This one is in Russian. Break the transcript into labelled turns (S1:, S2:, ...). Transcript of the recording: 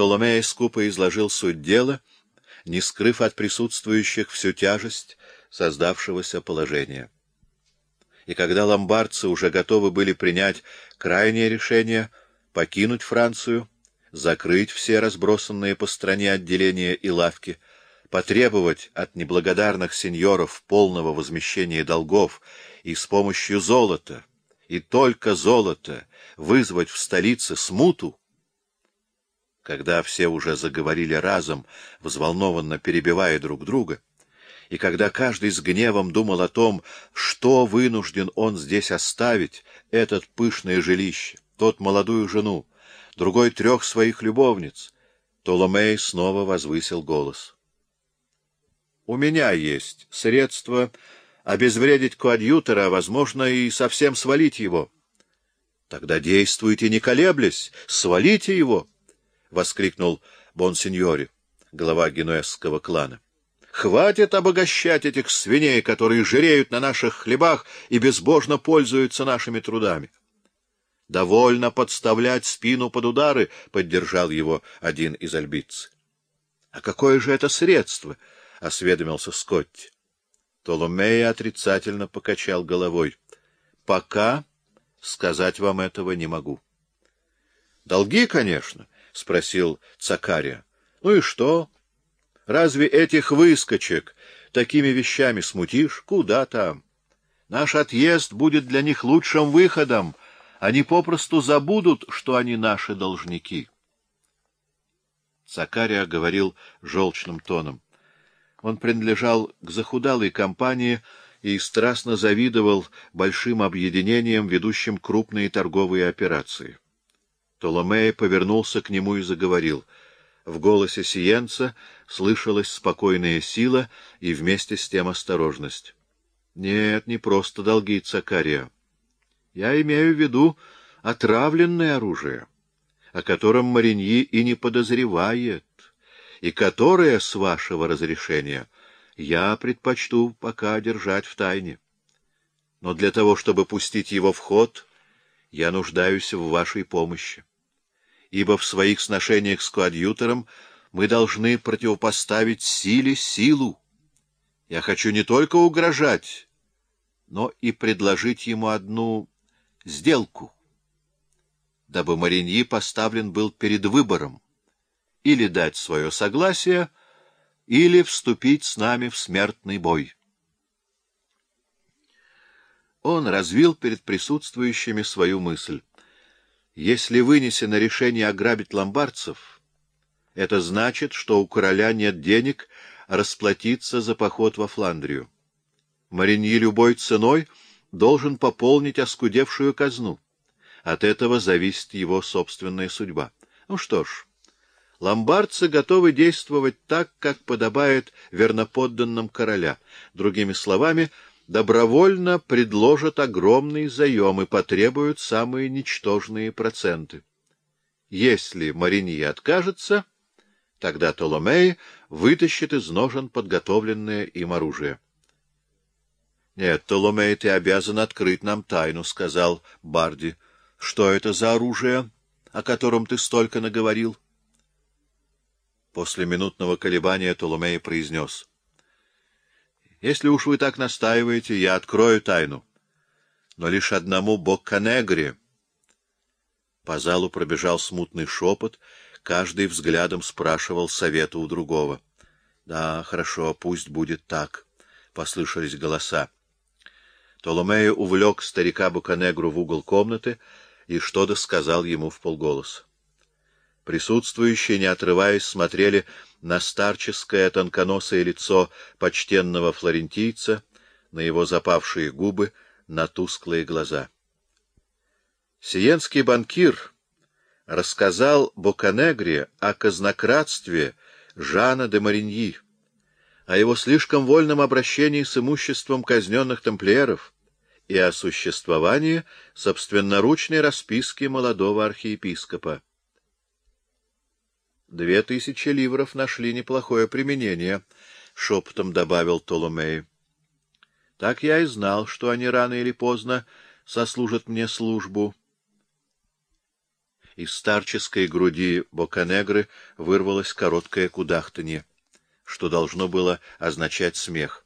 S1: Толомей скупо изложил суть дела, не скрыв от присутствующих всю тяжесть создавшегося положения. И когда ломбардцы уже готовы были принять крайнее решение покинуть Францию, закрыть все разбросанные по стране отделения и лавки, потребовать от неблагодарных сеньоров полного возмещения долгов и с помощью золота, и только золота, вызвать в столице смуту, когда все уже заговорили разом, взволнованно перебивая друг друга, и когда каждый с гневом думал о том, что вынужден он здесь оставить, этот пышное жилище, тот молодую жену, другой трех своих любовниц, Толомей снова возвысил голос. — У меня есть средства обезвредить коадьютора, возможно, и совсем свалить его. — Тогда действуйте, не колеблясь, свалите его! —— воскликнул Бонсиньори, глава генуэзского клана. — Хватит обогащать этих свиней, которые жиреют на наших хлебах и безбожно пользуются нашими трудами. — Довольно подставлять спину под удары, — поддержал его один из альбиц. — А какое же это средство? — осведомился Скотти. Толомея отрицательно покачал головой. — Пока сказать вам этого не могу. — Долги, конечно, — спросил Цакария. — Ну и что? Разве этих выскочек такими вещами смутишь? Куда там? Наш отъезд будет для них лучшим выходом. Они попросту забудут, что они наши должники. Цакария говорил желчным тоном. Он принадлежал к захудалой компании и страстно завидовал большим объединениям, ведущим крупные торговые операции. Толомей повернулся к нему и заговорил. В голосе Сиенца слышалась спокойная сила и вместе с тем осторожность. — Нет, не просто долги Цакария. Я имею в виду отравленное оружие, о котором Мариньи и не подозревает, и которое, с вашего разрешения, я предпочту пока держать в тайне. Но для того, чтобы пустить его в ход, я нуждаюсь в вашей помощи ибо в своих сношениях с коадьютором мы должны противопоставить силе силу. Я хочу не только угрожать, но и предложить ему одну сделку, дабы Мариньи поставлен был перед выбором или дать свое согласие, или вступить с нами в смертный бой. Он развил перед присутствующими свою мысль. Если вынесено решение ограбить ломбардцев, это значит, что у короля нет денег расплатиться за поход во Фландрию. Мариньи любой ценой должен пополнить оскудевшую казну. От этого зависит его собственная судьба. Ну что ж, ломбардцы готовы действовать так, как подобает верноподданным короля. Другими словами — добровольно предложат огромный заем и потребуют самые ничтожные проценты. Если Мариньи откажется, тогда Толомей вытащит из ножен подготовленное им оружие. — Нет, Толомей, ты обязан открыть нам тайну, — сказал Барди. — Что это за оружие, о котором ты столько наговорил? После минутного колебания Толомей произнес — если уж вы так настаиваете, я открою тайну. Но лишь одному Бокканегре. По залу пробежал смутный шепот, каждый взглядом спрашивал совета у другого. — Да, хорошо, пусть будет так, — послышались голоса. Толомея увлек старика Буканегру в угол комнаты и что-то сказал ему в полголоса. Присутствующие, не отрываясь, смотрели на старческое тонконосое лицо почтенного флорентийца, на его запавшие губы, на тусклые глаза. Сиенский банкир рассказал Боканегре о казнократстве Жана де Мариньи, о его слишком вольном обращении с имуществом казненных тамплиеров и о существовании собственноручной расписки молодого архиепископа. Две тысячи ливров нашли неплохое применение, — шепотом добавил Толомей. Так я и знал, что они рано или поздно сослужат мне службу. Из старческой груди Боканегры вырвалось короткое кудахтанье, что должно было означать смех.